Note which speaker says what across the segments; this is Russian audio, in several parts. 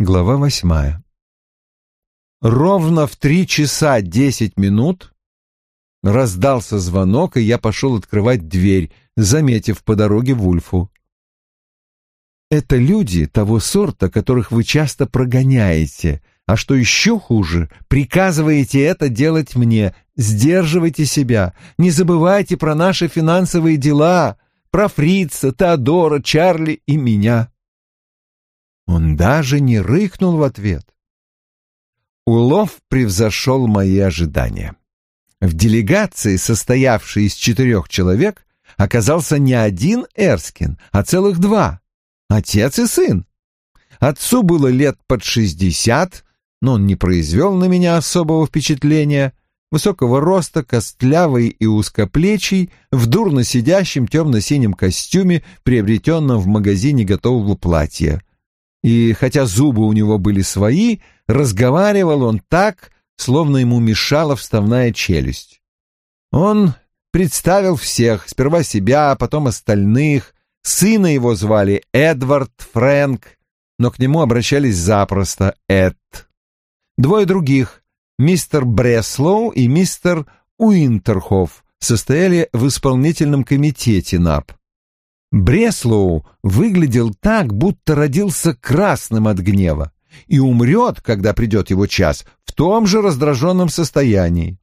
Speaker 1: Глава восьмая. Ровно в три часа десять минут раздался звонок, и я пошел открывать дверь, заметив по дороге Вульфу. «Это люди того сорта, которых вы часто прогоняете, а что еще хуже, приказываете это делать мне. Сдерживайте себя, не забывайте про наши финансовые дела, про Фрица, Теодора, Чарли и меня». Он даже не рыкнул в ответ. Улов превзошел мои ожидания. В делегации, состоявшей из четырех человек, оказался не один Эрскин, а целых два — отец и сын. Отцу было лет под шестьдесят, но он не произвел на меня особого впечатления. Высокого роста, костлявый и узкоплечий, в дурно сидящем темно-синем костюме, приобретенном в магазине готового платья и хотя зубы у него были свои, разговаривал он так, словно ему мешала вставная челюсть. Он представил всех, сперва себя, а потом остальных. Сына его звали Эдвард Фрэнк, но к нему обращались запросто Эд. Двое других, мистер Бреслоу и мистер Уинтерхоф, состояли в исполнительном комитете НАП. Бреслоу выглядел так, будто родился красным от гнева и умрет, когда придет его час, в том же раздраженном состоянии.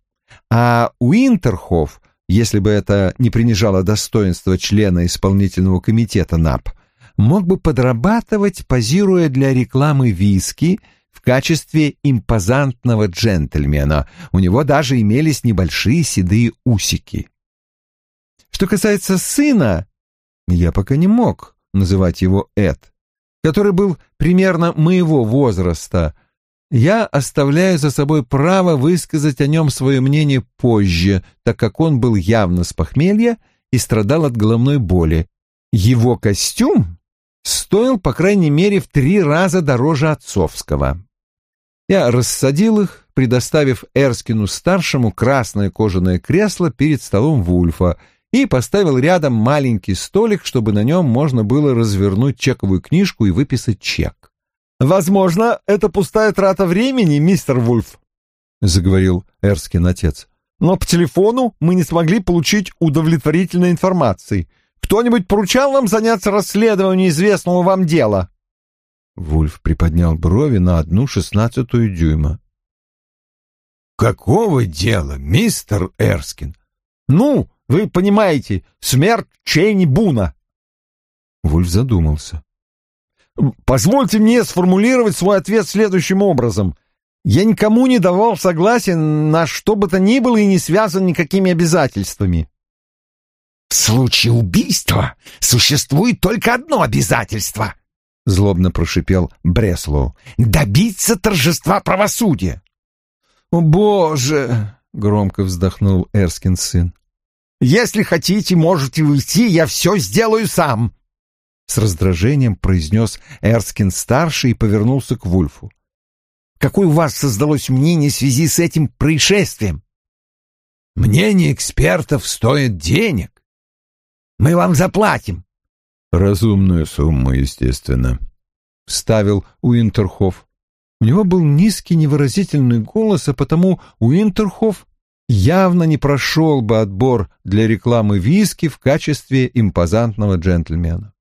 Speaker 1: А Уинтерхоф, если бы это не принижало достоинство члена исполнительного комитета НАП, мог бы подрабатывать, позируя для рекламы виски в качестве импозантного джентльмена. У него даже имелись небольшие седые усики. Что касается сына, я пока не мог называть его Эд, который был примерно моего возраста. Я оставляю за собой право высказать о нем свое мнение позже, так как он был явно с похмелья и страдал от головной боли. Его костюм стоил, по крайней мере, в три раза дороже отцовского. Я рассадил их, предоставив Эрскину-старшему красное кожаное кресло перед столом Вульфа — и поставил рядом маленький столик, чтобы на нем можно было развернуть чековую книжку и выписать чек. «Возможно, это пустая трата времени, мистер Вульф», — заговорил Эрскин отец. «Но по телефону мы не смогли получить удовлетворительной информации. Кто-нибудь поручал вам заняться расследованием известного вам дела?» Вульф приподнял брови на одну шестнадцатую дюйма.
Speaker 2: «Какого дела, мистер Эрскин?»
Speaker 1: «Ну, вы понимаете, смерть Чейни Буна. Вульф задумался. Позвольте мне сформулировать свой ответ следующим образом. Я никому не давал согласия на что бы то ни было и не связан никакими обязательствами.
Speaker 2: В случае убийства существует только одно обязательство, злобно прошипел Бреслоу. Добиться торжества правосудия.
Speaker 1: О, боже, громко вздохнул Эрскин сын. Если хотите, можете уйти, я все сделаю сам!» С раздражением произнес Эрскин-старший и повернулся к Вульфу. «Какое у вас создалось мнение в связи с этим происшествием?»
Speaker 2: «Мнение экспертов стоит денег. Мы вам заплатим».
Speaker 1: «Разумную сумму, естественно», — вставил Уинтерхоф. У него был низкий невыразительный голос, а потому Уинтерхоф явно не прошел бы отбор для рекламы виски в качестве импозантного джентльмена.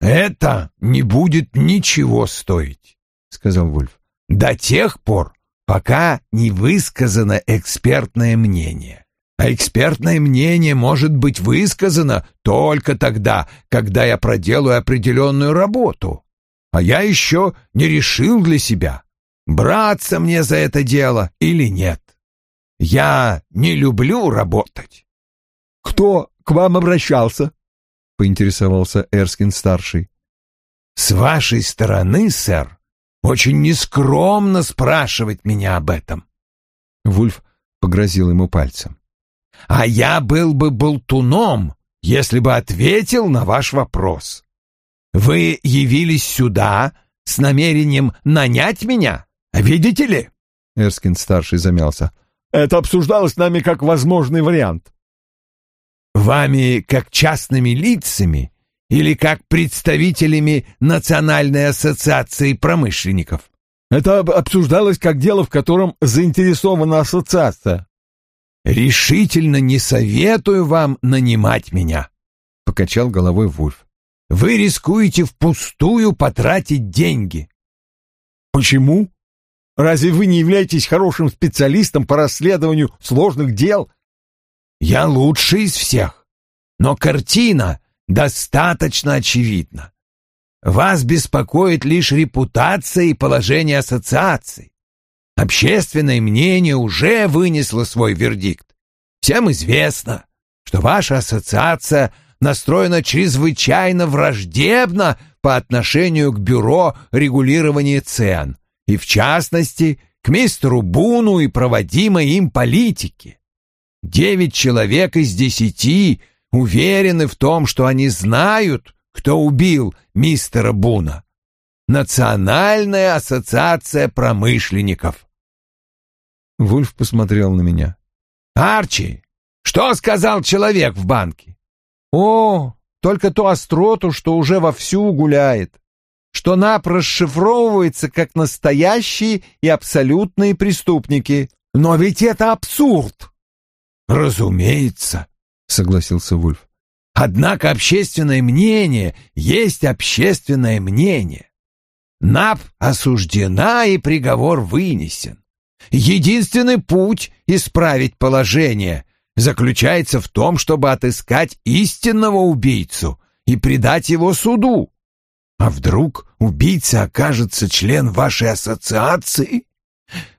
Speaker 2: «Это не будет ничего стоить», — сказал Вульф, — «до тех пор, пока не высказано экспертное мнение. А экспертное мнение может быть высказано только тогда, когда я проделаю определенную работу. А я еще не решил для себя, браться мне за это дело или нет. Я не люблю работать.
Speaker 1: Кто к вам обращался? поинтересовался Эрскин-старший.
Speaker 2: С вашей стороны, сэр, очень нескромно спрашивать меня об этом.
Speaker 1: Вульф погрозил ему пальцем.
Speaker 2: А я был бы болтуном, если бы ответил на ваш вопрос. Вы явились сюда с намерением нанять меня, видите ли?
Speaker 1: Эрскин-старший замялся. Это обсуждалось нами как возможный вариант.
Speaker 2: Вами, как частными лицами или как представителями Национальной ассоциации промышленников?
Speaker 1: Это обсуждалось как дело, в котором заинтересована ассоциация.
Speaker 2: Решительно не советую вам нанимать меня, покачал головой Вульф. Вы рискуете впустую потратить деньги.
Speaker 1: Почему? Разве вы не являетесь хорошим специалистом по расследованию сложных дел?
Speaker 2: Я лучший из всех. Но картина достаточно очевидна. Вас беспокоит лишь репутация и положение ассоциации. Общественное мнение уже вынесло свой вердикт. Всем известно, что ваша ассоциация настроена чрезвычайно враждебно по отношению к Бюро регулирования цен и, в частности, к мистеру Буну и проводимой им политике. Девять человек из десяти уверены в том, что они знают, кто убил мистера Буна. Национальная ассоциация промышленников.
Speaker 1: Вульф посмотрел на меня.
Speaker 2: «Арчи, что сказал человек в банке?»
Speaker 1: «О, только ту остроту, что уже вовсю гуляет, что НАП расшифровывается как настоящие и абсолютные преступники.
Speaker 2: Но ведь это абсурд!» «Разумеется», — согласился Вульф. «Однако общественное мнение есть общественное мнение. НАП осуждена и приговор вынесен. Единственный путь исправить положение заключается в том, чтобы отыскать истинного убийцу и предать его суду. А вдруг убийца окажется член вашей ассоциации?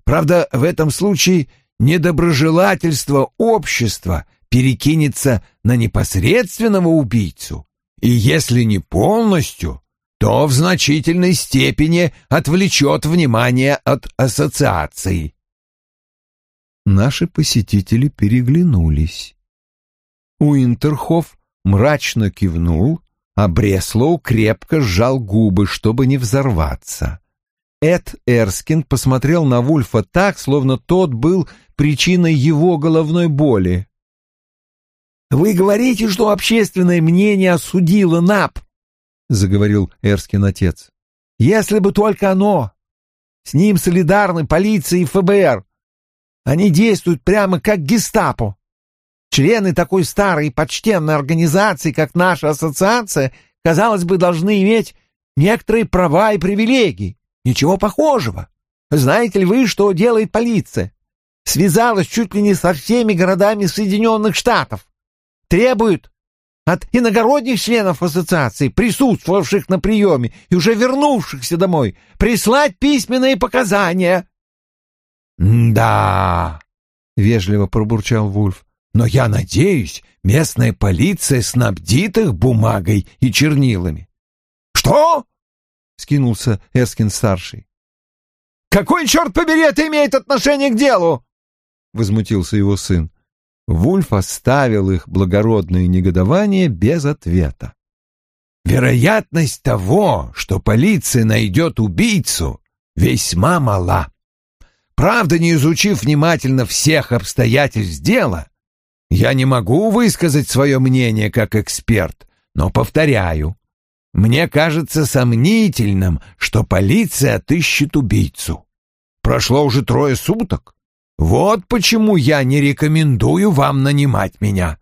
Speaker 2: Правда, в этом случае недоброжелательство общества перекинется на непосредственного убийцу, и если не полностью, то в значительной степени отвлечет внимание от ассоциации.
Speaker 1: Наши посетители переглянулись. Уинтерхоф мрачно кивнул, а Бреслоу крепко сжал губы, чтобы не взорваться. Эд Эрскин посмотрел на Вульфа так, словно тот был причиной его головной боли.
Speaker 3: «Вы говорите, что общественное мнение осудило НАП», — заговорил Эрскин отец. «Если бы только оно. С ним солидарны полиция и ФБР. Они действуют прямо как гестапо. Члены такой старой и почтенной организации, как наша ассоциация, казалось бы, должны иметь некоторые права и привилегии. Ничего похожего. Знаете ли вы, что делает полиция? Связалась чуть ли не со всеми городами Соединенных Штатов. Требует от иногородних членов ассоциации, присутствовавших на приеме и уже вернувшихся домой, прислать письменные показания.
Speaker 2: «Да», — вежливо пробурчал Вульф, «но я надеюсь, местная полиция снабдит их бумагой и чернилами».
Speaker 3: «Что?»
Speaker 1: — скинулся Эскин-старший.
Speaker 3: «Какой, черт побери, это имеет отношение к делу?» — возмутился его сын.
Speaker 1: Вульф оставил их благородное негодование без ответа.
Speaker 2: «Вероятность того, что полиция найдет убийцу, весьма мала. Правда, не изучив внимательно всех обстоятельств дела, я не могу высказать свое мнение как эксперт, но повторяю, мне кажется сомнительным, что полиция отыщет убийцу. Прошло уже трое суток. Вот почему я не рекомендую вам нанимать меня.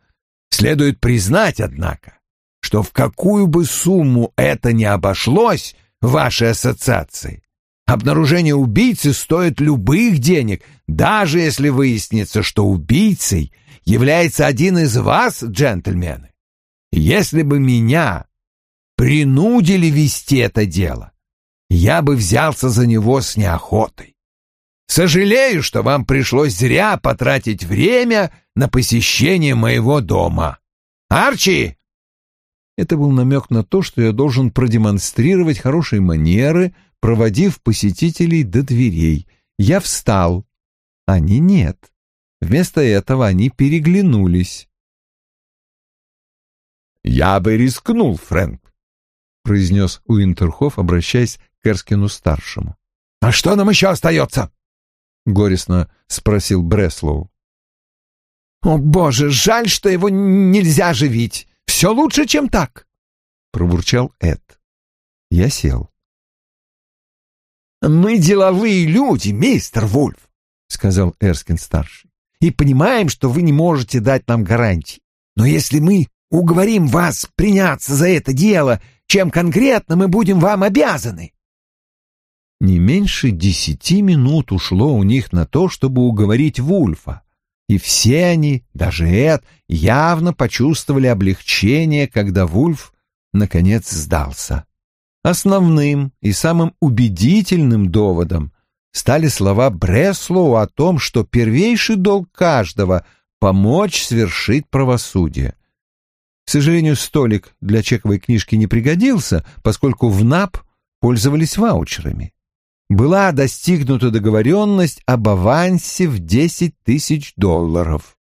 Speaker 2: Следует признать, однако, что в какую бы сумму это ни обошлось вашей ассоциации, обнаружение убийцы стоит любых денег, даже если выяснится, что убийцей является один из вас, джентльмены. Если бы меня принудили вести это дело, я бы взялся за него с неохотой. Сожалею, что вам пришлось зря потратить время на посещение моего дома. Арчи!»
Speaker 1: Это был намек на то, что я должен продемонстрировать хорошие манеры, проводив посетителей до дверей. Я встал. Они нет. Вместо этого они переглянулись.
Speaker 2: «Я бы рискнул, Фрэнк. — произнес Уинтерхоф, обращаясь к Эрскину-старшему. «А что нам еще остается?» — горестно спросил Бреслоу.
Speaker 3: «О, боже, жаль, что его нельзя живить. Все лучше, чем так».
Speaker 1: пробурчал Эд. Я сел.
Speaker 3: «Мы деловые люди, мистер Вульф», — сказал Эрскин-старший, «и понимаем, что вы не можете дать нам гарантий. Но если мы уговорим вас приняться за это дело, чем конкретно мы будем вам обязаны?»
Speaker 1: Не меньше десяти минут ушло у них на то, чтобы уговорить Вульфа, и все они, даже Эд, явно почувствовали облегчение, когда Вульф наконец сдался. Основным и самым убедительным доводом стали слова Бреслоу о том, что первейший долг каждого — помочь свершить правосудие. К сожалению, столик для чековой книжки не пригодился, поскольку в НАП пользовались ваучерами. Была достигнута договоренность об авансе в 10 тысяч долларов.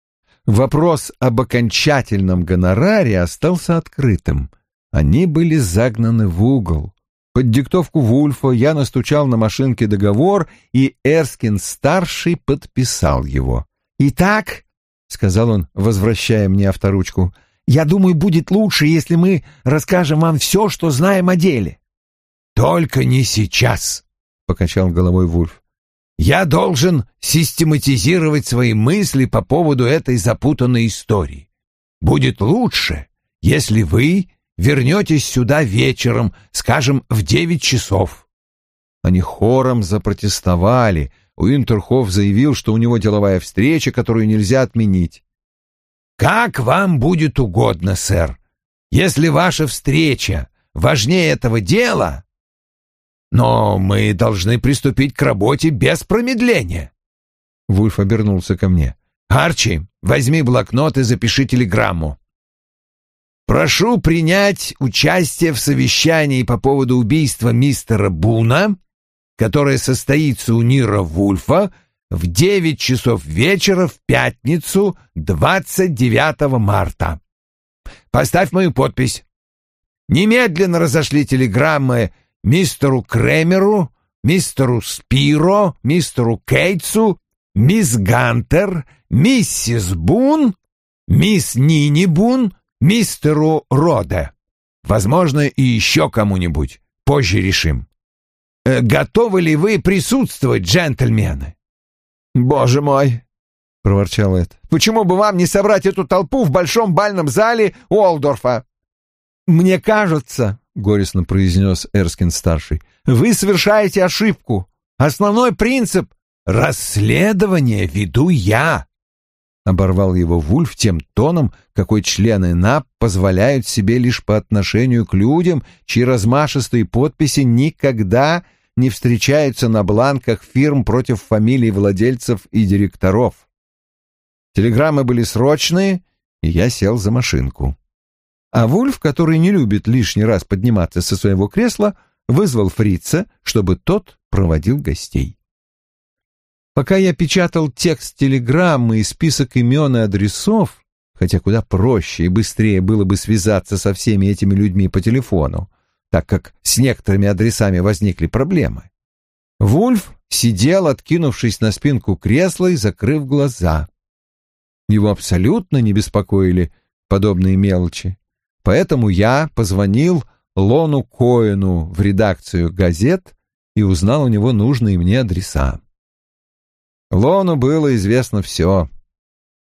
Speaker 1: Вопрос об окончательном гонораре остался открытым. Они были загнаны в угол. Под диктовку Вульфа я настучал на машинке договор, и Эрскин-старший подписал его.
Speaker 3: «Итак», — сказал он, возвращая мне авторучку, — «я думаю, будет лучше, если мы расскажем вам все, что знаем о деле».
Speaker 2: «Только не сейчас», — покачал головой Вульф. «Я должен систематизировать свои мысли по поводу этой запутанной истории. Будет лучше, если вы вернетесь сюда вечером, скажем, в девять часов».
Speaker 1: Они хором запротестовали. Уинтерхоф заявил, что у него деловая встреча, которую нельзя отменить.
Speaker 2: «Как вам будет угодно, сэр. Если ваша встреча важнее этого дела, но мы должны приступить к работе без промедления».
Speaker 1: Вульф обернулся ко мне.
Speaker 2: «Арчи, возьми блокнот и запиши телеграмму. Прошу принять участие в совещании по поводу убийства мистера Буна, которое состоится у Нира Вульфа в 9 часов вечера в пятницу 29 марта. Поставь мою подпись. Немедленно разошли телеграммы мистеру Кремеру, мистеру Спиро, мистеру Кейтсу, мисс Гантер, миссис Бун, мисс Нини Бун, мистеру Роде. Возможно, и еще кому-нибудь. Позже решим. Э, готовы ли вы присутствовать, джентльмены?
Speaker 3: Боже мой, проворчал Эд. Почему бы вам не собрать эту толпу в большом бальном зале Уолдорфа? Мне кажется, горестно произнес Эрскин старший, вы совершаете ошибку. Основной принцип расследования веду я, Оборвал его Вульф тем тоном, какой члены НАП позволяют себе лишь по отношению к людям, чьи размашистые подписи никогда не встречаются на бланках фирм против фамилий владельцев и директоров. Телеграммы были срочные, и я сел за машинку. А Вульф, который не любит лишний раз подниматься со своего кресла, вызвал фрица, чтобы тот проводил гостей. Пока я печатал текст телеграммы и список имен и адресов, хотя куда проще и быстрее было бы связаться со всеми этими людьми по телефону, так как с некоторыми адресами возникли проблемы, Вульф сидел, откинувшись на спинку кресла и закрыв глаза. Его абсолютно не беспокоили подобные мелочи, поэтому я позвонил Лону Коэну в редакцию газет и узнал у него нужные мне адреса. Лону было известно все.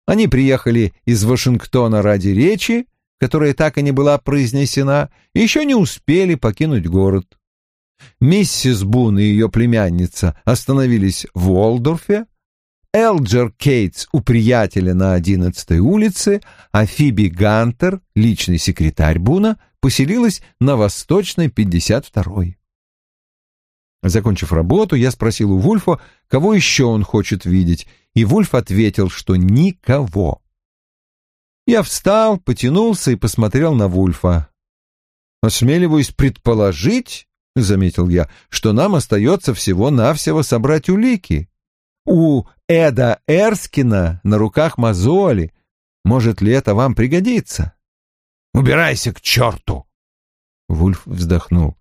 Speaker 3: Они приехали из Вашингтона ради речи, которая так и не была произнесена, и еще не успели покинуть город. Миссис Бун и ее племянница остановились в Уолдорфе, Элджер Кейтс у приятеля на одиннадцатой улице, а Фиби Гантер, личный секретарь Буна, поселилась на Восточной 52-й. Закончив работу, я спросил у Вульфа, кого еще он хочет видеть, и Вульф ответил, что никого. Я встал, потянулся и посмотрел на Вульфа. «Осмеливаюсь предположить, — заметил я, — что нам остается всего-навсего собрать улики. У Эда Эрскина на руках мозоли. Может ли это вам пригодиться?»
Speaker 2: «Убирайся к черту!» Вульф вздохнул.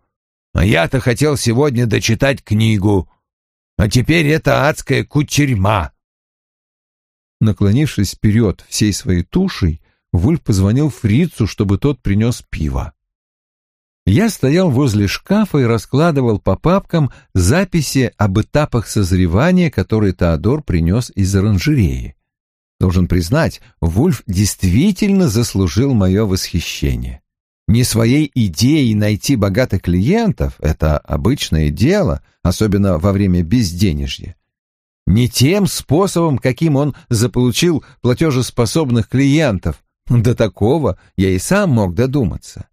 Speaker 2: А я-то хотел сегодня дочитать книгу, а теперь это адская кутерьма.
Speaker 1: Наклонившись вперед всей своей тушей, Вульф позвонил фрицу, чтобы тот принес пиво. Я стоял возле шкафа и раскладывал по папкам записи об этапах созревания, которые Теодор принес из оранжереи. Должен признать, Вульф действительно заслужил мое восхищение. Не своей идеей найти богатых клиентов — это обычное дело, особенно во время безденежья. Не тем способом, каким он заполучил платежеспособных клиентов, до такого я и сам мог додуматься.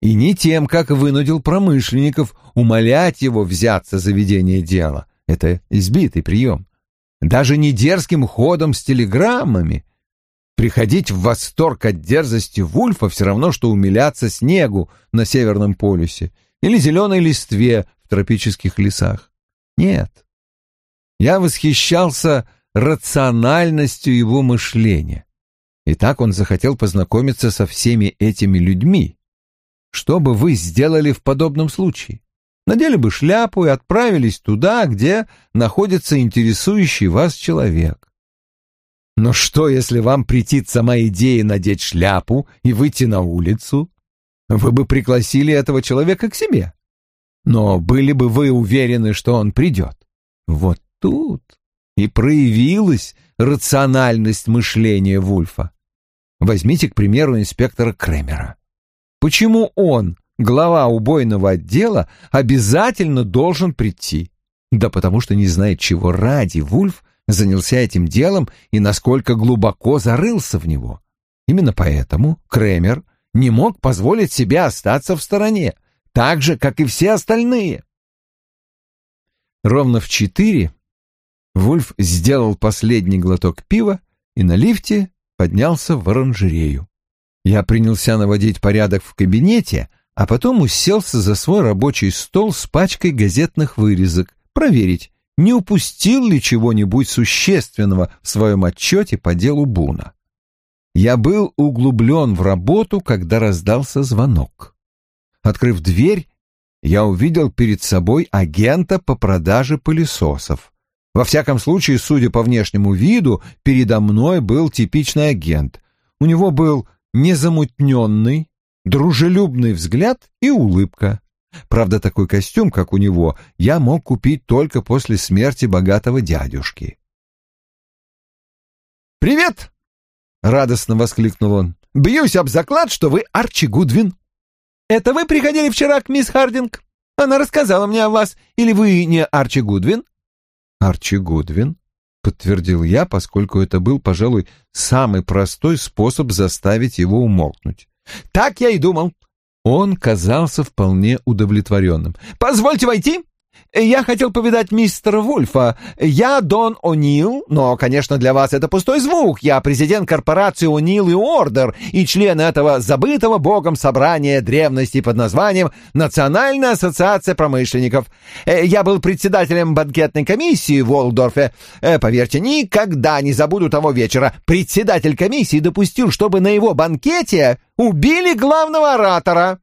Speaker 1: И не тем, как вынудил промышленников умолять его взяться за ведение дела. Это избитый прием. Даже не дерзким ходом с телеграммами, Приходить в восторг от дерзости Вульфа все равно, что умиляться снегу на Северном полюсе или зеленой листве в тропических лесах. Нет. Я восхищался рациональностью его мышления. И так он захотел познакомиться со всеми этими людьми. Что бы вы сделали в подобном случае? Надели бы шляпу и отправились туда, где находится интересующий вас человек. Но что, если вам претит сама идея надеть шляпу и выйти на улицу? Вы бы пригласили этого человека к себе. Но были бы вы уверены, что он придет? Вот тут и проявилась рациональность мышления Вульфа. Возьмите, к примеру, инспектора Кремера. Почему он, глава убойного отдела, обязательно должен прийти? Да потому что не знает, чего ради Вульф занялся этим делом и насколько глубоко зарылся в него. Именно поэтому Кремер не мог позволить себе остаться в стороне, так же, как и все остальные. Ровно в четыре Вульф сделал последний глоток пива и на лифте поднялся в оранжерею. Я принялся наводить порядок в кабинете, а потом уселся за свой рабочий стол с пачкой газетных вырезок, проверить, не упустил ли чего-нибудь существенного в своем отчете по делу Буна. Я был углублен в работу, когда раздался звонок. Открыв дверь, я увидел перед собой агента по продаже пылесосов. Во всяком случае, судя по внешнему виду, передо мной был типичный агент. У него был незамутненный, дружелюбный взгляд и улыбка. Правда, такой костюм, как у него, я мог купить только после смерти богатого дядюшки. «Привет!» — радостно воскликнул он. «Бьюсь об заклад, что вы Арчи Гудвин. Это вы приходили вчера к мисс Хардинг? Она рассказала мне о вас. Или вы не Арчи Гудвин?» «Арчи Гудвин», — подтвердил я, поскольку это был, пожалуй, самый простой способ заставить его умолкнуть. «Так я и думал. Он казался вполне удовлетворенным. «Позвольте войти!» «Я хотел повидать мистера Вульфа. Я Дон О'Нил, но, конечно, для вас это пустой звук. Я президент корпорации О'Нил и Ордер и член этого забытого богом собрания древности под названием Национальная ассоциация промышленников. Э, я был председателем банкетной комиссии в Уолдорфе. Э, поверьте, никогда не забуду того вечера. Председатель комиссии допустил, чтобы на его банкете убили главного оратора».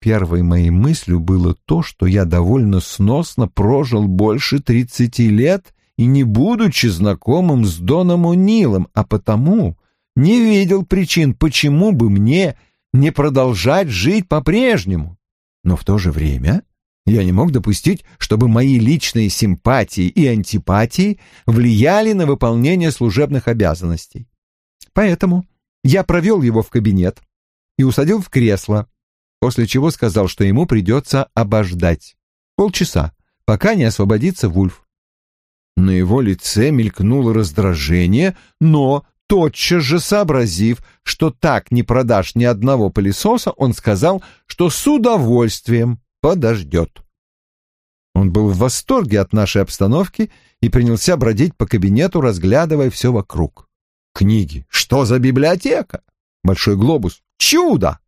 Speaker 1: Первой моей мыслью было то, что я довольно сносно прожил больше тридцати лет и не будучи знакомым с Доном О'Нилом, а потому не видел причин, почему бы мне не продолжать жить по-прежнему. Но в то же время я не мог допустить, чтобы мои личные симпатии и антипатии влияли на выполнение служебных обязанностей. Поэтому я провел его в кабинет и усадил в кресло, после чего сказал, что ему придется обождать. Полчаса, пока не освободится Вульф. На его лице мелькнуло раздражение, но, тотчас же сообразив, что так не продашь ни одного пылесоса, он сказал, что с удовольствием подождет. Он был в восторге от нашей обстановки и принялся бродить по кабинету, разглядывая все вокруг. Книги. Что за библиотека? Большой глобус. Чудо!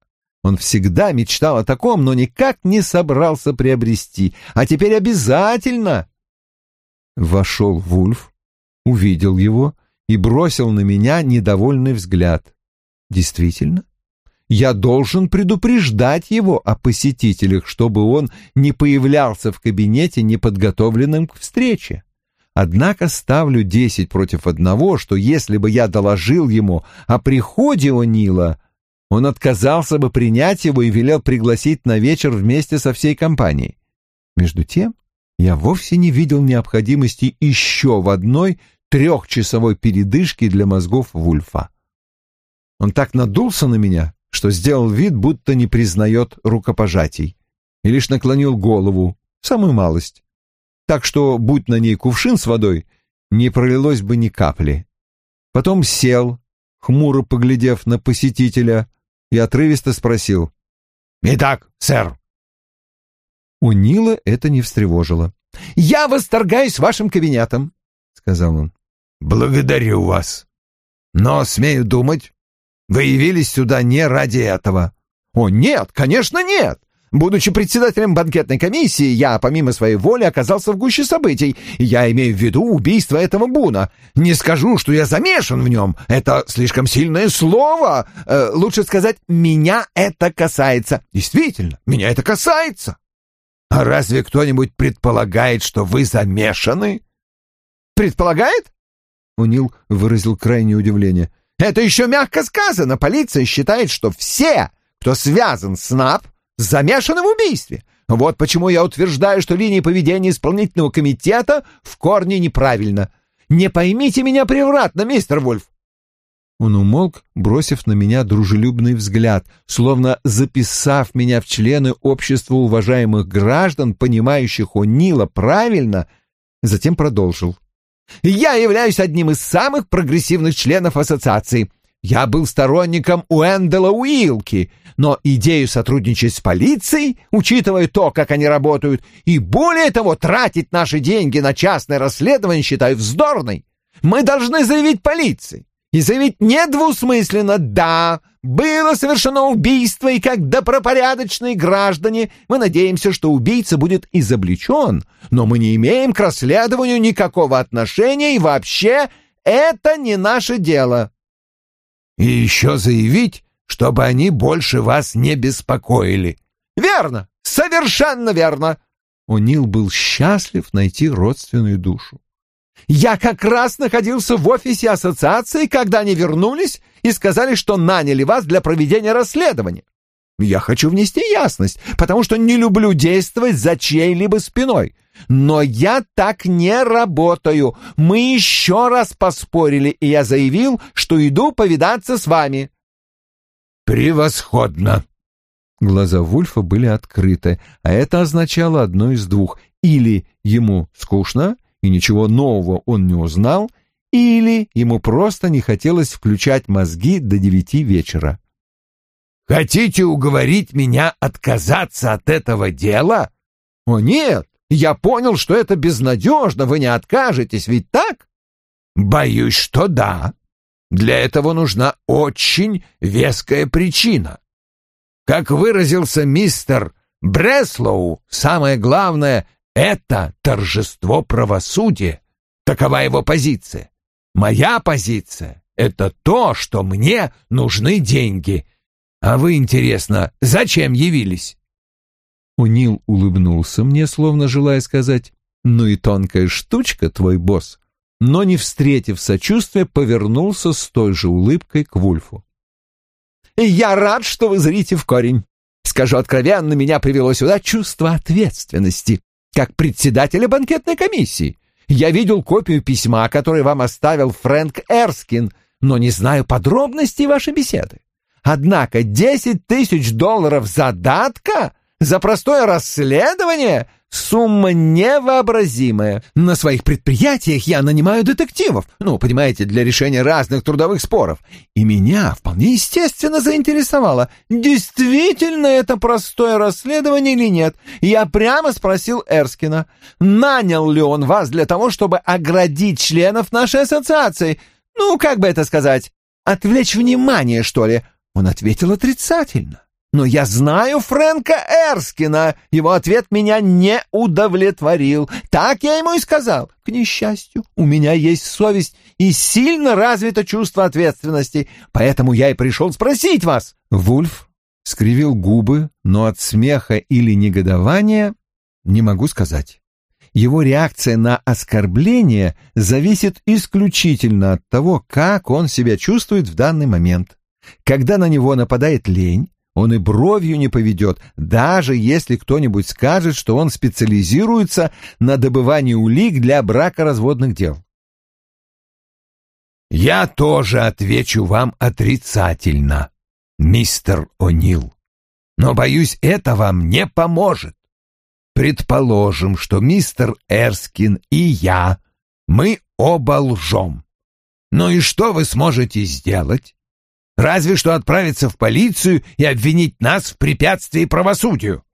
Speaker 1: Он всегда мечтал о таком, но никак не собрался приобрести. А теперь обязательно. Вошел Вульф, увидел его и бросил на меня недовольный взгляд. Действительно, я должен предупреждать его о посетителях, чтобы он не появлялся в кабинете неподготовленным к встрече. Однако ставлю десять против одного, что если бы я доложил ему о приходе О'Нила, он отказался бы принять его и велел пригласить на вечер вместе со всей компанией. Между тем, я вовсе не видел необходимости еще в одной трехчасовой передышке для мозгов Вульфа. Он так надулся на меня, что сделал вид, будто не признает рукопожатий, и лишь наклонил голову, самую малость, так что, будь на ней кувшин с водой, не пролилось бы ни капли. Потом сел, хмуро поглядев на посетителя, и отрывисто спросил.
Speaker 2: «Итак, сэр,
Speaker 1: у Нила это не встревожило. «Я восторгаюсь вашим кабинетом», — сказал он.
Speaker 2: «Благодарю вас. Но, смею думать, вы явились сюда не ради этого».
Speaker 1: «О, нет, конечно, нет. Будучи председателем банкетной комиссии, я, помимо своей воли, оказался в гуще событий. Я имею в виду убийство этого Буна. Не скажу, что я замешан в нем. Это слишком сильное слово. Э, лучше сказать, меня это касается. Действительно, меня это касается.
Speaker 2: А разве кто-нибудь предполагает, что вы замешаны?
Speaker 1: Предполагает? Унил выразил крайнее удивление. Это еще мягко сказано. Полиция считает, что все, кто связан с НАП, замешаны в убийстве. Вот почему я утверждаю, что линия поведения исполнительного комитета в корне неправильна. Не поймите меня превратно, мистер Вольф. Он умолк, бросив на меня дружелюбный взгляд, словно записав меня в члены общества уважаемых граждан, понимающих о Нила правильно, затем продолжил. «Я являюсь одним из самых прогрессивных членов ассоциации. Я был сторонником Уэндела Уилки, но идею сотрудничать с полицией, учитывая то, как они работают, и более того, тратить наши деньги на частное расследование считаю вздорной. Мы должны заявить полиции и заявить недвусмысленно «да», было совершено убийство, и как добропорядочные граждане мы надеемся, что убийца будет изобличен, но мы не имеем к расследованию никакого отношения, и вообще это не наше дело.
Speaker 2: И еще заявить, чтобы они больше вас не беспокоили.
Speaker 1: Верно, совершенно верно. О'Нил был счастлив найти родственную душу. Я как раз находился в офисе ассоциации, когда они вернулись и сказали, что наняли вас для проведения расследования. Я хочу внести ясность, потому что не люблю действовать за чьей-либо спиной. Но я так не работаю. Мы еще раз поспорили, и я заявил, что иду повидаться с вами.
Speaker 2: Превосходно.
Speaker 1: Глаза Вульфа были открыты, а это означало одно из двух. Или ему скучно, и ничего нового он не узнал, или ему просто не хотелось включать мозги до девяти вечера.
Speaker 2: «Хотите уговорить меня отказаться от этого дела?»
Speaker 1: «О нет, я понял, что это безнадежно, вы не откажетесь, ведь так?»
Speaker 2: «Боюсь, что да. Для этого нужна очень веская причина. Как выразился мистер Бреслоу, самое главное это торжество правосудия. Такова его позиция. Моя позиция — это то, что мне нужны деньги. А вы, интересно, зачем явились?»
Speaker 1: Унил улыбнулся мне, словно желая сказать, «Ну и тонкая штучка, твой босс», но, не встретив сочувствия, повернулся с той же улыбкой к Вульфу. «Я рад, что вы зрите в корень. Скажу откровенно, меня привело сюда чувство ответственности как председателя банкетной комиссии. Я видел копию письма, которое вам оставил Фрэнк Эрскин, но не знаю подробностей вашей беседы. Однако десять тысяч долларов задатка за простое расследование Сумма невообразимая. На своих предприятиях я нанимаю детективов, ну, понимаете, для решения разных трудовых споров. И меня вполне естественно заинтересовало, действительно это простое расследование или нет. Я прямо спросил Эрскина, нанял ли он вас для того, чтобы оградить членов нашей ассоциации. Ну, как бы это сказать, отвлечь внимание, что ли. Он ответил отрицательно. Но я знаю Фрэнка Эрскина. Его ответ меня не удовлетворил. Так я ему и сказал. К несчастью, у меня есть совесть и сильно развито чувство ответственности. Поэтому я и пришел спросить вас. Вульф скривил губы, но от смеха или негодования не могу сказать. Его реакция на оскорбление зависит исключительно от того, как он себя чувствует в данный момент. Когда на него нападает лень, он и бровью не поведет, даже если кто-нибудь скажет, что он специализируется на добывании улик для бракоразводных дел.
Speaker 2: «Я тоже отвечу вам отрицательно, мистер О'Нил, но, боюсь, это вам не поможет. Предположим, что мистер Эрскин и я, мы оба лжем. Ну и что вы сможете сделать? Разве что отправиться в полицию и обвинить нас в препятствии правосудию.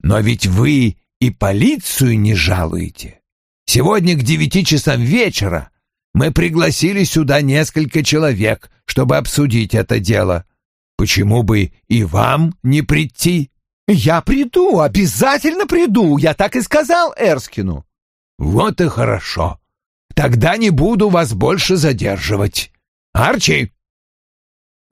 Speaker 2: Но ведь вы и полицию не жалуете. Сегодня к девяти часам вечера мы пригласили сюда несколько человек, чтобы обсудить это дело. Почему бы и вам не прийти?
Speaker 1: Я приду, обязательно приду, я так и сказал Эрскину.
Speaker 2: Вот и хорошо. Тогда не буду вас больше задерживать. Арчи,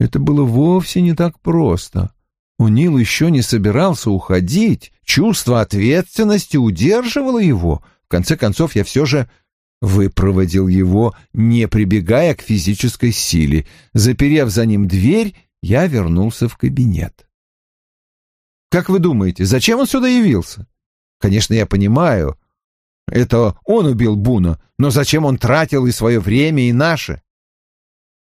Speaker 1: это было вовсе не так просто. Унил еще не собирался уходить, чувство ответственности удерживало его. В конце концов, я все же выпроводил его, не прибегая к физической силе. Заперев за ним дверь, я вернулся в кабинет. Как вы думаете, зачем он сюда явился? Конечно, я понимаю, это он убил Буна, но зачем он тратил и свое время, и наше?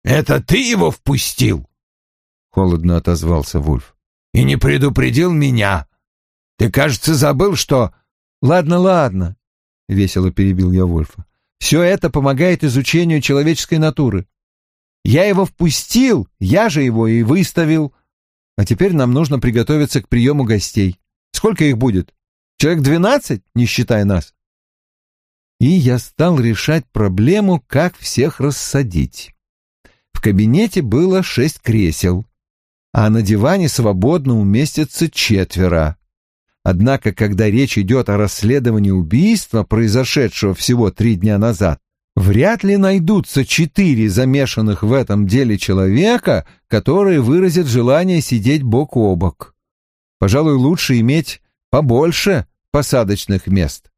Speaker 2: «Это ты его впустил?» — холодно отозвался Вульф. «И не предупредил меня. Ты, кажется, забыл, что...»
Speaker 1: «Ладно, ладно», — весело перебил я Вульфа. «Все это помогает изучению человеческой натуры. Я его впустил, я же его и выставил. А теперь нам нужно приготовиться к приему гостей. Сколько их будет? Человек двенадцать, не считая нас?» И я стал решать проблему, как всех рассадить. В кабинете было шесть кресел, а на диване свободно уместится четверо. Однако, когда речь идет о расследовании убийства, произошедшего всего три дня назад, вряд ли найдутся четыре замешанных в этом деле человека, которые выразят желание сидеть бок о бок. Пожалуй, лучше иметь побольше посадочных мест.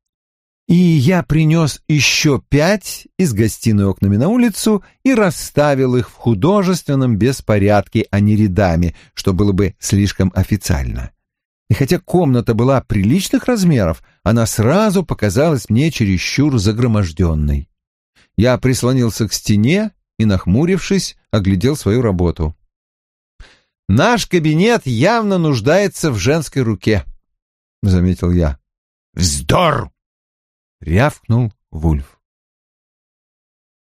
Speaker 1: И я принес еще пять из гостиной окнами на улицу и расставил их в художественном беспорядке, а не рядами, что было бы слишком официально. И хотя комната была приличных размеров, она сразу показалась мне чересчур загроможденной. Я прислонился к стене и, нахмурившись, оглядел свою работу. «Наш кабинет явно нуждается в женской руке», — заметил я.
Speaker 2: «Вздор!»
Speaker 1: — рявкнул Вульф.